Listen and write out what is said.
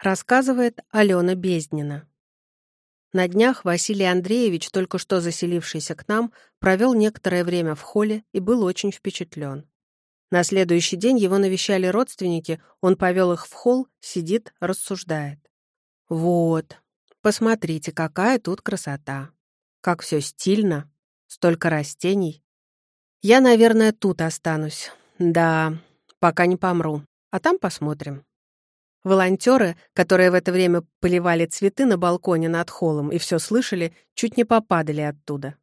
Рассказывает Алена Безднина. На днях Василий Андреевич, только что заселившийся к нам, провел некоторое время в холле и был очень впечатлен. На следующий день его навещали родственники, он повел их в холл, сидит, рассуждает. «Вот, посмотрите, какая тут красота! Как все стильно, столько растений. Я, наверное, тут останусь. Да, пока не помру, а там посмотрим». Волонтеры, которые в это время поливали цветы на балконе над холлом и все слышали, чуть не попадали оттуда.